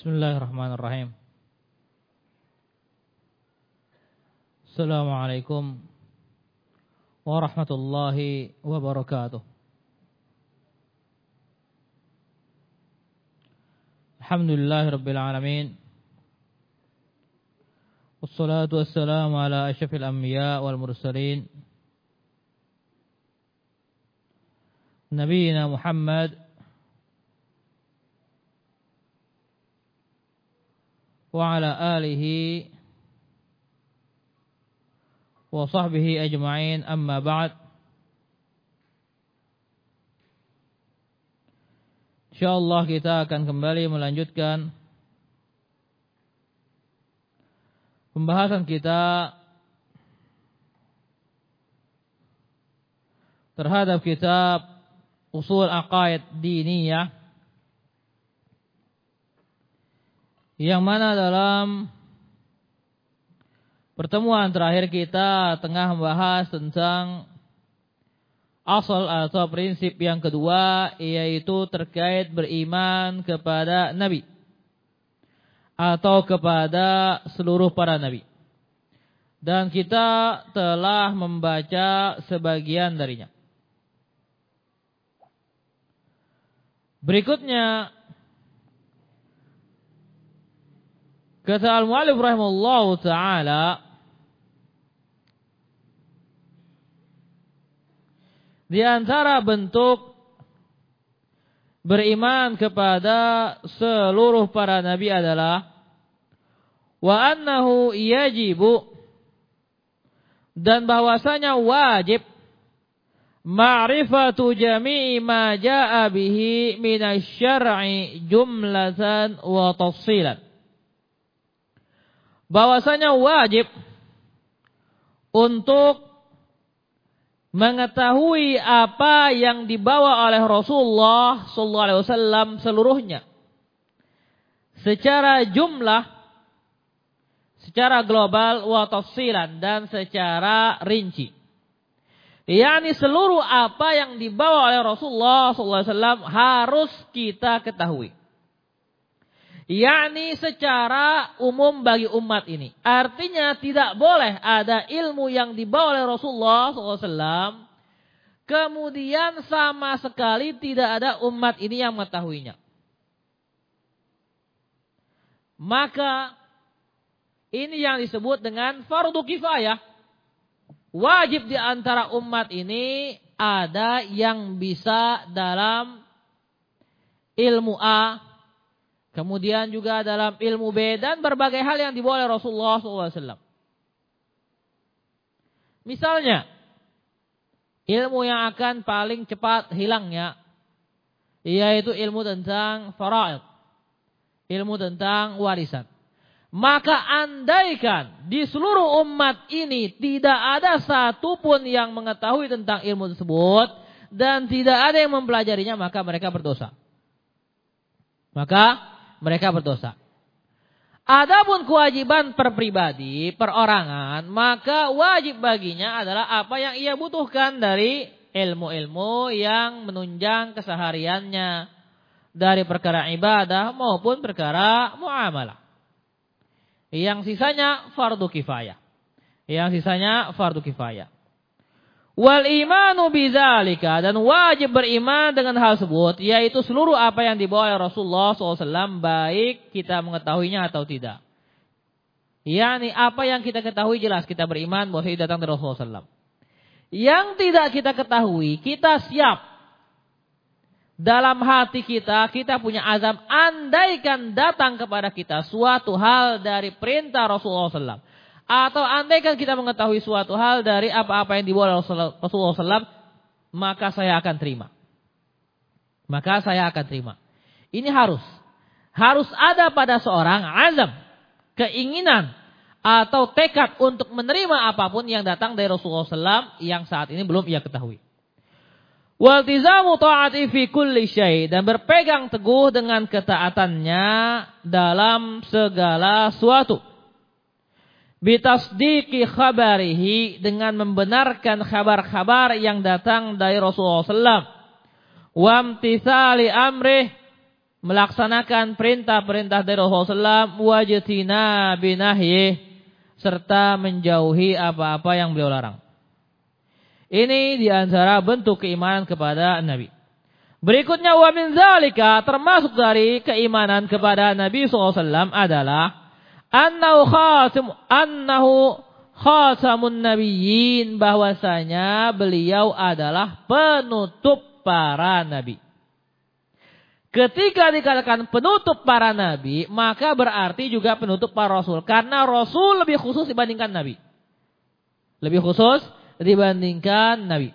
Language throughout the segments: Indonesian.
Bismillahirrahmanirrahim. Assalamualaikum warahmatullahi wabarakatuh. Alhamdulillah rabbil alamin. Wassalatu wassalamu ala asyrafil anbiya wal mursalin. Nabiina Muhammad وعلى آله وصحبه أجمعين أما بعد InsyaAllah kita akan kembali melanjutkan pembahasan kita terhadap kitab Usul Aqaid Diniyah Yang mana dalam pertemuan terakhir kita tengah membahas tentang asal atau prinsip yang kedua yaitu terkait beriman kepada nabi atau kepada seluruh para nabi. Dan kita telah membaca sebagian darinya. Berikutnya Kata al-mu'alif rahimahullah ta'ala Di antara bentuk beriman kepada seluruh para nabi adalah wa annahu yajibu dan bahwasanya wajib ma'rifatu jami'i ma jaa bihi minasy-syar'i jumlatan wa tafsilan bahwasanya wajib untuk mengetahui apa yang dibawa oleh Rasulullah sallallahu alaihi wasallam seluruhnya. Secara jumlah secara global wa tafsilan dan secara rinci. Yakni seluruh apa yang dibawa oleh Rasulullah sallallahu alaihi wasallam harus kita ketahui yakni secara umum bagi umat ini. Artinya tidak boleh ada ilmu yang dibawa oleh Rasulullah SAW, kemudian sama sekali tidak ada umat ini yang mengetahuinya. Maka ini yang disebut dengan fardu kifayah. Wajib di antara umat ini ada yang bisa dalam ilmu A, Kemudian juga dalam ilmu B dan berbagai hal yang dibawa oleh Rasulullah SAW. Misalnya, ilmu yang akan paling cepat hilangnya, yaitu ilmu tentang faraid. Ilmu tentang warisan. Maka andaikan di seluruh umat ini tidak ada satupun yang mengetahui tentang ilmu tersebut dan tidak ada yang mempelajarinya maka mereka berdosa. Maka mereka berdosa. Adapun kewajiban per pribadi, perorangan, maka wajib baginya adalah apa yang ia butuhkan dari ilmu-ilmu yang menunjang kesehariannya dari perkara ibadah maupun perkara muamalah. Yang sisanya fardu kifayah. Yang sisanya fardu kifayah. Wal imanu bidzalika dan wajib beriman dengan hal tersebut yaitu seluruh apa yang dibawa oleh Rasulullah SAW baik kita mengetahuinya atau tidak. Yani apa yang kita ketahui jelas kita beriman bahwa datang dari Rasulullah SAW. Yang tidak kita ketahui kita siap dalam hati kita kita punya azam andaikan datang kepada kita suatu hal dari perintah Rasulullah SAW atau andaikan kita mengetahui suatu hal dari apa-apa yang dibawa Rasulullah SAW, maka saya akan terima. Maka saya akan terima. Ini harus. Harus ada pada seorang azam, keinginan, atau tekad untuk menerima apa pun yang datang dari Rasulullah SAW yang saat ini belum ia ketahui. Waltizamu ta'ati fi kulli dan berpegang teguh dengan ketaatannya dalam segala suatu bitasdiki khabarihi dengan membenarkan kabar-kabar yang datang dari Rasulullah SAW. Wamtithali amrih melaksanakan perintah-perintah dari Rasulullah SAW wajtina binahyi serta menjauhi apa-apa yang beliau larang. Ini di antara bentuk keimanan kepada Nabi. Berikutnya wa min zalika termasuk dari keimanan kepada Nabi SAW adalah annahu khasim annahu khasamun nabiyyin bahwasanya beliau adalah penutup para nabi. Ketika dikatakan penutup para nabi, maka berarti juga penutup para rasul. Karena rasul lebih khusus dibandingkan nabi. Lebih khusus dibandingkan nabi.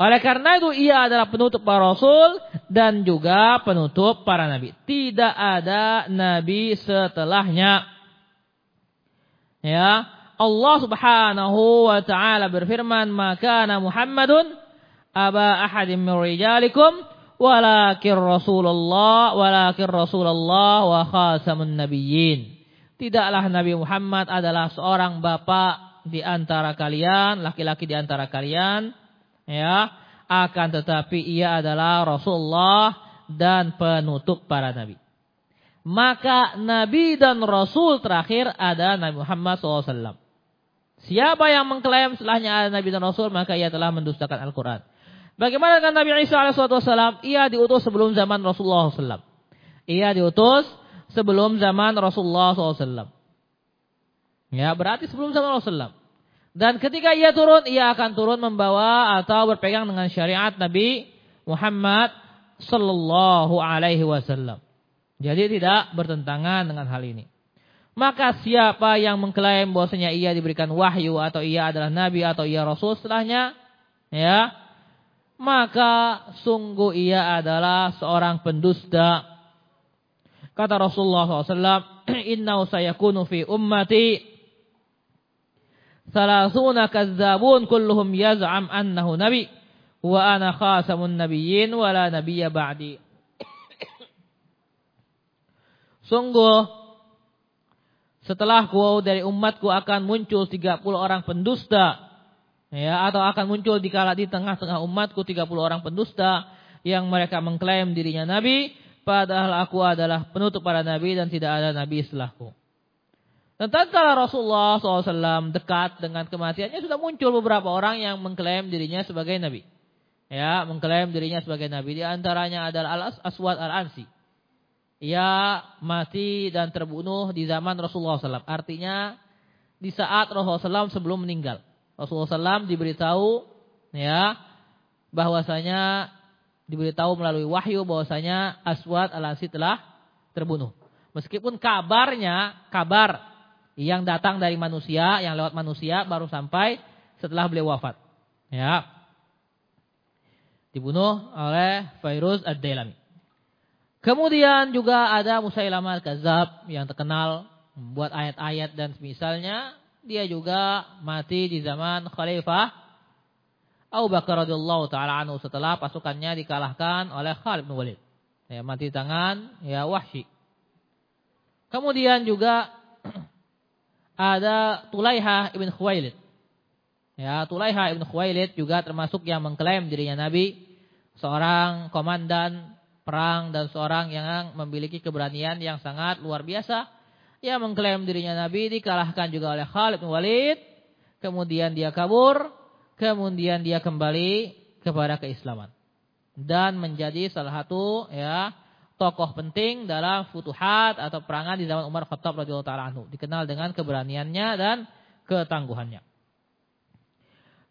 Oleh karena itu ia adalah penutup para rasul dan juga penutup para nabi. Tidak ada nabi setelahnya. Ya, Allah Subhanahu wa taala berfirman, "Maka Muhammadun aba ahadim min rijalikum walakin Rasulullah walakin Rasulullah wa khasamun nabiyyin. Tidaklah Nabi Muhammad adalah seorang bapak di antara kalian, laki-laki di antara kalian, ya, akan tetapi ia adalah Rasulullah dan penutup para nabi. Maka nabi dan rasul terakhir ada Nabi Muhammad SAW. Siapa yang mengklaim setelahnya ada nabi dan rasul, maka ia telah mendustakan Al-Quran. Bagaimana dengan Nabi Isa alaihissalam? Ia diutus sebelum zaman Rasulullah SAW. Ia diutus sebelum zaman Rasulullah SAW. Ya, berarti sebelum zaman Rasulullah. Dan ketika ia turun, ia akan turun membawa atau berpegang dengan syariat Nabi Muhammad Sallallahu Alaihi Wasallam. Jadi tidak bertentangan dengan hal ini. Maka siapa yang mengklaim bahwasanya ia diberikan wahyu atau ia adalah nabi atau ia rasul setelahnya, ya, maka sungguh ia adalah seorang pendusta. Kata Rasulullah SAW, Inna sayakunu fi ummati salasuna kazzabun kulluhum yaz'am annahu nabi wa ana khasamun nabiyyin wa la nabiyya ba'di. Sungguh setelahku dari umatku akan muncul 30 orang pendusta ya atau akan muncul di kala di tengah-tengah umatku 30 orang pendusta yang mereka mengklaim dirinya nabi padahal aku adalah penutup para nabi dan tidak ada nabi setelahku. Dan tatkala Rasulullah SAW dekat dengan kematiannya sudah muncul beberapa orang yang mengklaim dirinya sebagai nabi. Ya, mengklaim dirinya sebagai nabi. Di antaranya adalah Al-Aswad Al-Ansi. Ia mati dan terbunuh di zaman Rasulullah SAW. Artinya di saat Rasulullah SAW sebelum meninggal. Rasulullah SAW diberitahu ya bahwasanya diberitahu melalui wahyu bahwasanya Aswad al-Ansi telah terbunuh. Meskipun kabarnya kabar yang datang dari manusia, yang lewat manusia baru sampai setelah beliau wafat. Ya. Dibunuh oleh Fairuz ad-Dailami. Kemudian juga ada Musailamah al-Kazab yang terkenal membuat ayat-ayat dan semisalnya dia juga mati di zaman Khalifah Abu Bakar radhiyallahu taala anhu setelah pasukannya dikalahkan oleh Khalid bin Walid. Ya, mati di tangan ya Wahsy. Kemudian juga ada Tulaiha ibn Khuwailid. Ya, Tulaiha ibn Khuwailid juga termasuk yang mengklaim dirinya nabi, seorang komandan perang dan seorang yang memiliki keberanian yang sangat luar biasa ia mengklaim dirinya Nabi dikalahkan juga oleh Khalid bin Walid. Kemudian dia kabur. Kemudian dia kembali kepada keislaman. Dan menjadi salah satu ya tokoh penting dalam futuhat atau perangan di zaman Umar Khattab radhiyallahu taala anhu. Dikenal dengan keberaniannya dan ketangguhannya.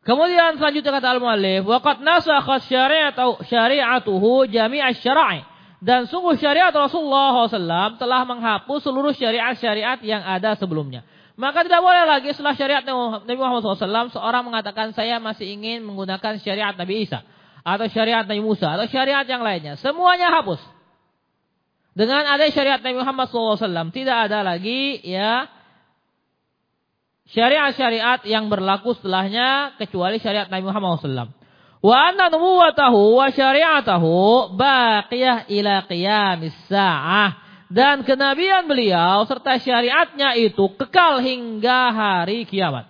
Kemudian selanjutnya kata al-muallif, waqad nasakhat syari'atu syari'atuhu jami'a syara'i dan sungguh syariat Rasulullah SAW telah menghapus seluruh syariat-syariat yang ada sebelumnya. Maka tidak boleh lagi setelah syariat Nabi Muhammad SAW seorang mengatakan saya masih ingin menggunakan syariat Nabi Isa. Atau syariat Nabi Musa. Atau syariat yang lainnya. Semuanya hapus. Dengan ada syariat Nabi Muhammad SAW tidak ada lagi ya syariat-syariat yang berlaku setelahnya kecuali syariat Nabi Muhammad SAW. Wa anna nubuwatahu wa syari'atahu baqiyah ila qiyamis sa'ah. Dan kenabian beliau serta syariatnya itu kekal hingga hari kiamat.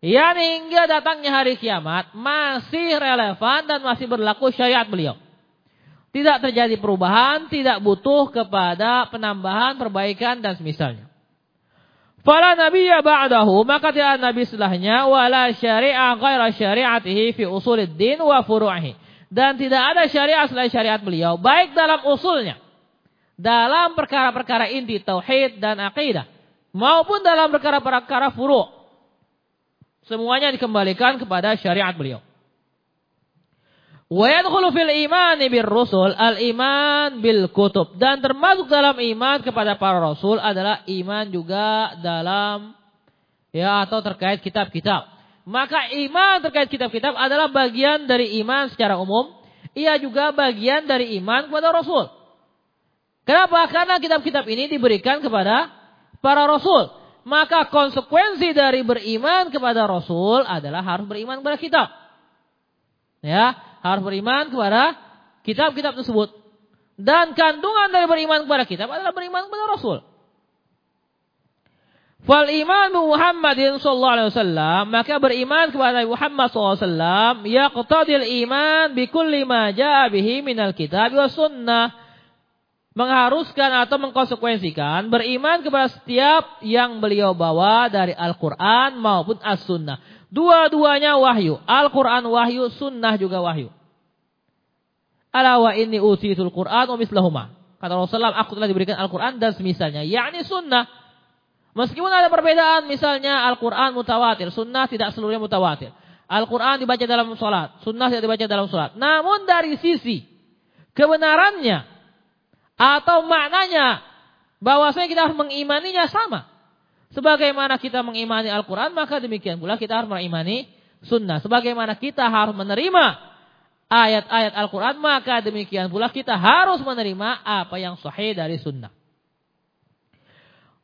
Yani hingga datangnya hari kiamat masih relevan dan masih berlaku syariat beliau. Tidak terjadi perubahan, tidak butuh kepada penambahan, perbaikan dan semisalnya. Fala nabiyya ba'dahu, maka tidak nabi setelahnya wala syari'ah ghaira syari'atihi fi usulid din wa furu'ihi. Dan tidak ada syariat selain syariat beliau, baik dalam usulnya, dalam perkara-perkara inti tauhid dan akidah, maupun dalam perkara-perkara furu'. Semuanya dikembalikan kepada syariat beliau. Fil iman bir rusul al iman bil kutub dan termasuk dalam iman kepada para rasul adalah iman juga dalam ya atau terkait kitab-kitab. Maka iman terkait kitab-kitab adalah bagian dari iman secara umum, ia juga bagian dari iman kepada rasul. Kenapa? Karena kitab-kitab ini diberikan kepada para rasul. Maka konsekuensi dari beriman kepada rasul adalah harus beriman kepada kitab. Ya, harus beriman kepada kitab-kitab tersebut. Dan kandungan dari beriman kepada kitab adalah beriman kepada Rasul. Fal iman Muhammadin sallallahu alaihi wasallam maka beriman kepada Muhammad sallallahu alaihi wasallam yaqtadil iman bi kulli ma jaa bihi minal kitab wa sunnah mengharuskan atau mengkonsekuensikan beriman kepada setiap yang beliau bawa dari Al-Qur'an maupun As-Sunnah. Dua-duanya wahyu. Al-Quran wahyu, sunnah juga wahyu. Ala wa inni utitul Quran wa mislahuma. Kata Rasulullah, aku telah diberikan Al-Quran dan semisalnya. Yakni sunnah. Meskipun ada perbedaan, misalnya Al-Quran mutawatir, sunnah tidak seluruhnya mutawatir. Al-Quran dibaca dalam sholat, sunnah tidak dibaca dalam sholat. Namun dari sisi kebenarannya atau maknanya, bahwasanya kita harus mengimaninya sama. Sebagaimana kita mengimani Al-Quran, maka demikian pula kita harus mengimani sunnah. Sebagaimana kita harus menerima ayat-ayat Al-Quran, maka demikian pula kita harus menerima apa yang sahih dari sunnah.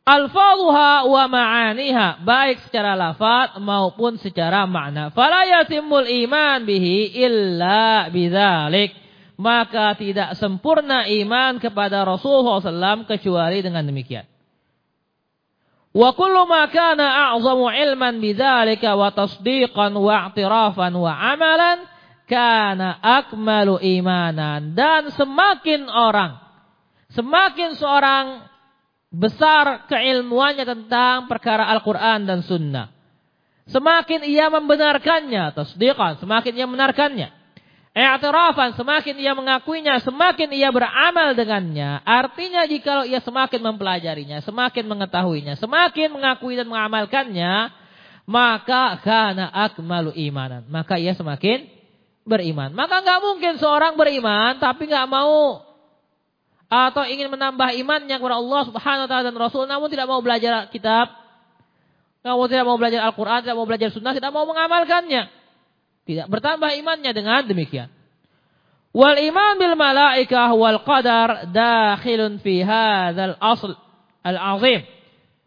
Alfaluha wa ma'aniha baik secara lafaz maupun secara makna. Fala yatimul iman bihi illa bidzalik. Maka tidak sempurna iman kepada Rasulullah SAW kecuali dengan demikian. Wa kullu ma kana a'zamu ilman bidzalika wa tasdiqan wa i'tirafan wa amalan kana akmalu imanan. Dan semakin orang semakin seorang besar keilmuannya tentang perkara Al-Qur'an dan sunnah semakin ia membenarkannya tasdiqan semakin ia membenarkannya I'tirafan semakin ia mengakuinya, semakin ia beramal dengannya. Artinya jika ia semakin mempelajarinya, semakin mengetahuinya, semakin mengakui dan mengamalkannya, maka karena akmalu imanan. Maka ia semakin beriman. Maka nggak mungkin seorang beriman tapi nggak mau atau ingin menambah imannya kepada Allah Subhanahu wa taala dan Rasul namun tidak mau belajar kitab, namun tidak mau belajar Al-Qur'an, tidak mau belajar sunnah, tidak mau mengamalkannya. Tidak bertambah imannya dengan demikian. Wal iman bil malaikah wal qadar dakhilun fi hadzal asl al azim.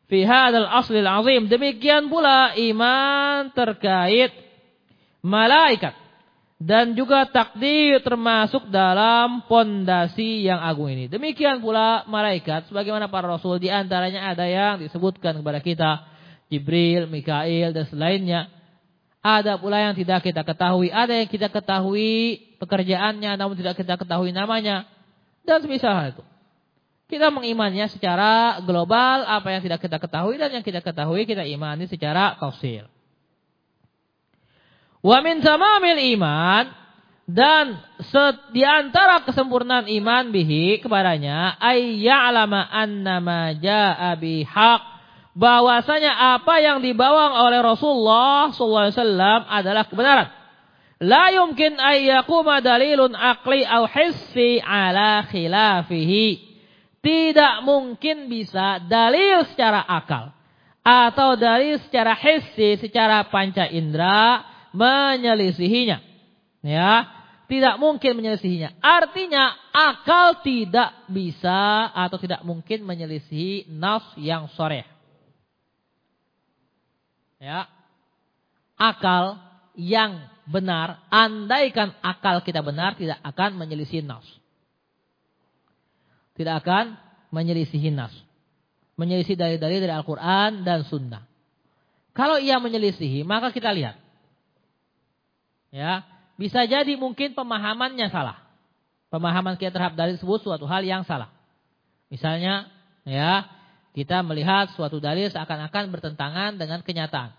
Fi hadzal asl al azim. Demikian pula iman terkait malaikat dan juga takdir termasuk dalam pondasi yang agung ini. Demikian pula malaikat sebagaimana para rasul di antaranya ada yang disebutkan kepada kita Jibril, Mikail dan selainnya ada pula yang tidak kita ketahui. Ada yang kita ketahui pekerjaannya namun tidak kita ketahui namanya. Dan semisal itu. Kita mengimannya secara global apa yang tidak kita ketahui dan yang kita ketahui kita imani secara tafsil. Wa min tamamil iman dan di antara kesempurnaan iman bihi kepadanya ay ya'lama annama jaa bihaq bahwasanya apa yang dibawa oleh Rasulullah SAW adalah kebenaran. La yumkin ayyakuma dalilun aqli au hissi ala khilafihi. Tidak mungkin bisa dalil secara akal atau dalil secara hissi, secara panca indera menyelisihinya. Ya, tidak mungkin menyelisihinya. Artinya akal tidak bisa atau tidak mungkin menyelisihi nas yang sore ya akal yang benar, andaikan akal kita benar tidak akan menyelisih nas. Tidak akan menyelisih nas. Menyelisih dalil-dalil dari Al-Quran dan Sunnah. Kalau ia menyelisihi, maka kita lihat. Ya, bisa jadi mungkin pemahamannya salah. pemahaman kita terhadap dalil tersebut suatu hal yang salah. Misalnya, ya, kita melihat suatu dalil seakan-akan bertentangan dengan kenyataan.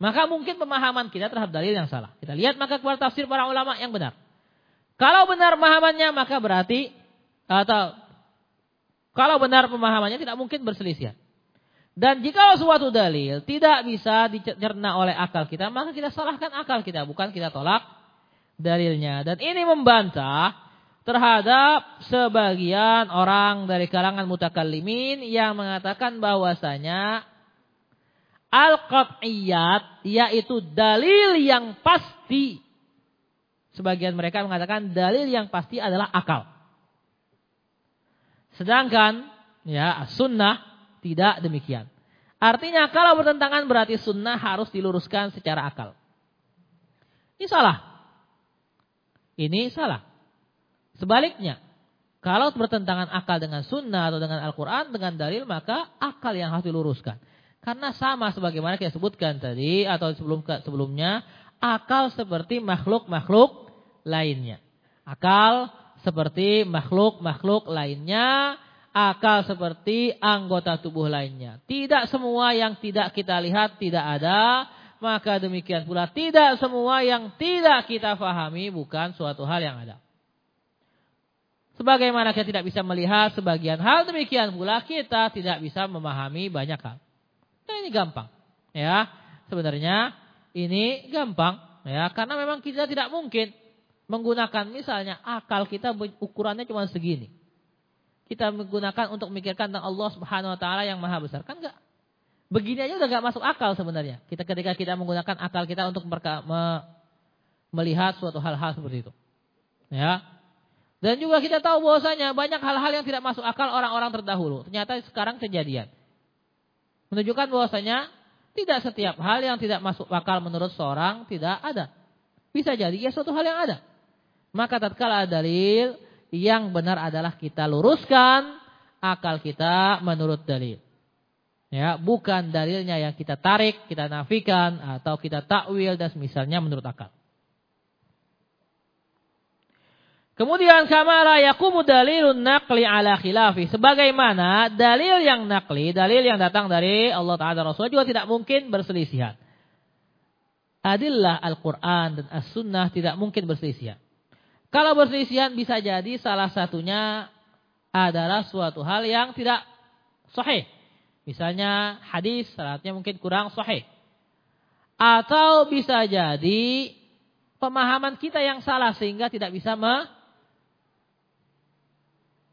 Maka mungkin pemahaman kita terhadap dalil yang salah. Kita lihat maka kepada tafsir para ulama yang benar. Kalau benar pemahamannya maka berarti atau kalau benar pemahamannya tidak mungkin berselisih. Dan jika suatu dalil tidak bisa dicerna oleh akal kita, maka kita salahkan akal kita, bukan kita tolak dalilnya. Dan ini membantah terhadap sebagian orang dari kalangan mutakallimin yang mengatakan bahwasanya al-qat'iyat yaitu dalil yang pasti. Sebagian mereka mengatakan dalil yang pasti adalah akal. Sedangkan ya sunnah tidak demikian. Artinya kalau bertentangan berarti sunnah harus diluruskan secara akal. Ini salah. Ini salah. Sebaliknya, kalau bertentangan akal dengan sunnah atau dengan Al-Quran, dengan dalil, maka akal yang harus diluruskan. Karena sama sebagaimana kita sebutkan tadi atau sebelum sebelumnya, akal seperti makhluk-makhluk lainnya. Akal seperti makhluk-makhluk lainnya, akal seperti anggota tubuh lainnya. Tidak semua yang tidak kita lihat tidak ada, maka demikian pula tidak semua yang tidak kita fahami bukan suatu hal yang ada. Sebagaimana kita tidak bisa melihat sebagian hal, demikian pula kita tidak bisa memahami banyak hal. Nah, ini gampang. Ya, sebenarnya ini gampang ya karena memang kita tidak mungkin menggunakan misalnya akal kita ukurannya cuma segini. Kita menggunakan untuk memikirkan tentang Allah Subhanahu wa taala yang maha besar. Kan enggak begini aja udah enggak masuk akal sebenarnya. Kita ketika kita menggunakan akal kita untuk melihat suatu hal-hal seperti itu. Ya. Dan juga kita tahu bahwasanya banyak hal-hal yang tidak masuk akal orang-orang terdahulu. Ternyata sekarang kejadian. Menunjukkan bahwasanya tidak setiap hal yang tidak masuk akal menurut seorang tidak ada. Bisa jadi ya suatu hal yang ada. Maka tatkala dalil yang benar adalah kita luruskan akal kita menurut dalil. Ya, bukan dalilnya yang kita tarik, kita nafikan atau kita takwil dan misalnya menurut akal. Kemudian kamala yakumu dalilun naqli ala khilafi. Sebagaimana dalil yang nakli, dalil yang datang dari Allah Ta'ala Rasul juga tidak mungkin berselisihan. Adillah Al-Quran dan As-Sunnah tidak mungkin berselisihan. Kalau berselisihan bisa jadi salah satunya adalah suatu hal yang tidak sahih. Misalnya hadis syaratnya mungkin kurang sahih. Atau bisa jadi pemahaman kita yang salah sehingga tidak bisa me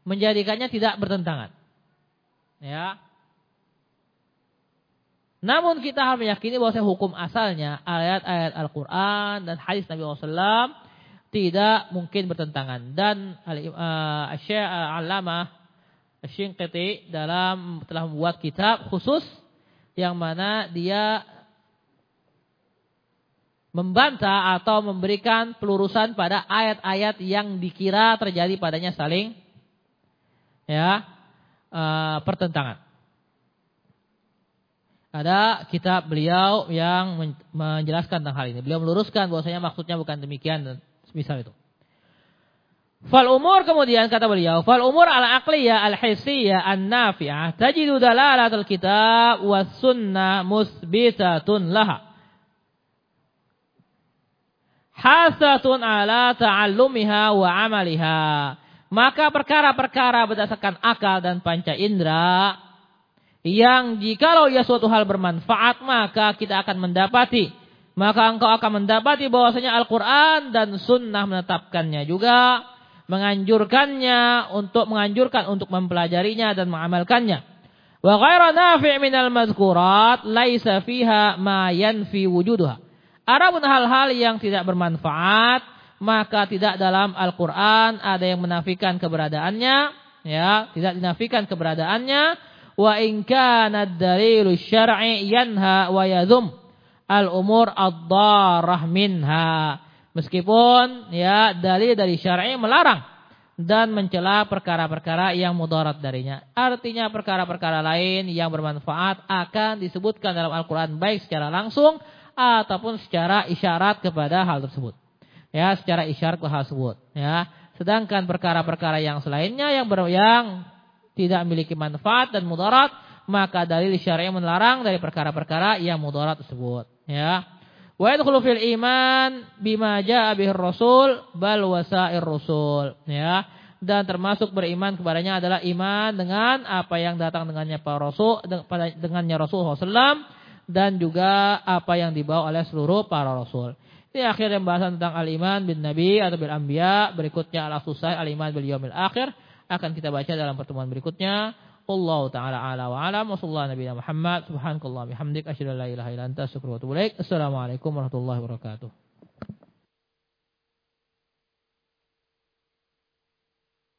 menjadikannya tidak bertentangan. Ya. Namun kita harus meyakini bahwa hukum asalnya ayat-ayat Al-Quran dan hadis Nabi Muhammad tidak mungkin bertentangan dan uh, Syekh uh, Allamah Syinqiti dalam telah membuat kitab khusus yang mana dia membantah atau memberikan pelurusan pada ayat-ayat yang dikira terjadi padanya saling ya uh, pertentangan. Ada kitab beliau yang menjelaskan tentang hal ini. Beliau meluruskan bahwasanya maksudnya bukan demikian dan Misal itu. Fal umur kemudian kata beliau, fal umur al aqliyah al hissiyah an nafi'ah tajidu dalalatul kitab was sunnah musbitatun laha. Hasatun ala ta'allumiha wa amaliha. Maka perkara-perkara berdasarkan akal dan panca indera yang jikalau ia suatu hal bermanfaat maka kita akan mendapati maka engkau akan mendapati bahwasanya Al-Quran dan Sunnah menetapkannya juga, menganjurkannya untuk menganjurkan untuk mempelajarinya dan mengamalkannya. Wa ghaira nafi' minal madhkurat laisa fiha ma yanfi wujuduha. Adapun hal-hal yang tidak bermanfaat, maka tidak dalam Al-Quran ada yang menafikan keberadaannya, ya, tidak dinafikan keberadaannya. Wa in kana dalilu syar'i yanha wa yadhum al-umur ad-darah minha. Meskipun ya dalil dari syar'i melarang dan mencela perkara-perkara yang mudarat darinya. Artinya perkara-perkara lain yang bermanfaat akan disebutkan dalam Al-Qur'an baik secara langsung ataupun secara isyarat kepada hal tersebut. Ya, secara isyarat hal tersebut, ya. Sedangkan perkara-perkara yang selainnya yang ber, yang tidak memiliki manfaat dan mudarat, maka dalil syariah melarang dari perkara-perkara yang mudarat tersebut. Ya. Wa yadkhulu fil iman bima jaa rasul bal wasair rasul. Ya. Dan termasuk beriman kepadanya adalah iman dengan apa yang datang dengannya para rasul dengannya Rasulullah SAW dan juga apa yang dibawa oleh seluruh para rasul. Ini akhir pembahasan tentang al-iman bin nabi atau bil anbiya. Berikutnya al-susah al-iman bil yaumil akhir akan kita baca dalam pertemuan berikutnya. Allah taala ala wa alam wa sallallahu nabi Muhammad subhanakallah bihamdik asyhadu an la ilaha illa anta astaghfiruka wa atubu ilaik. Assalamualaikum warahmatullahi wabarakatuh.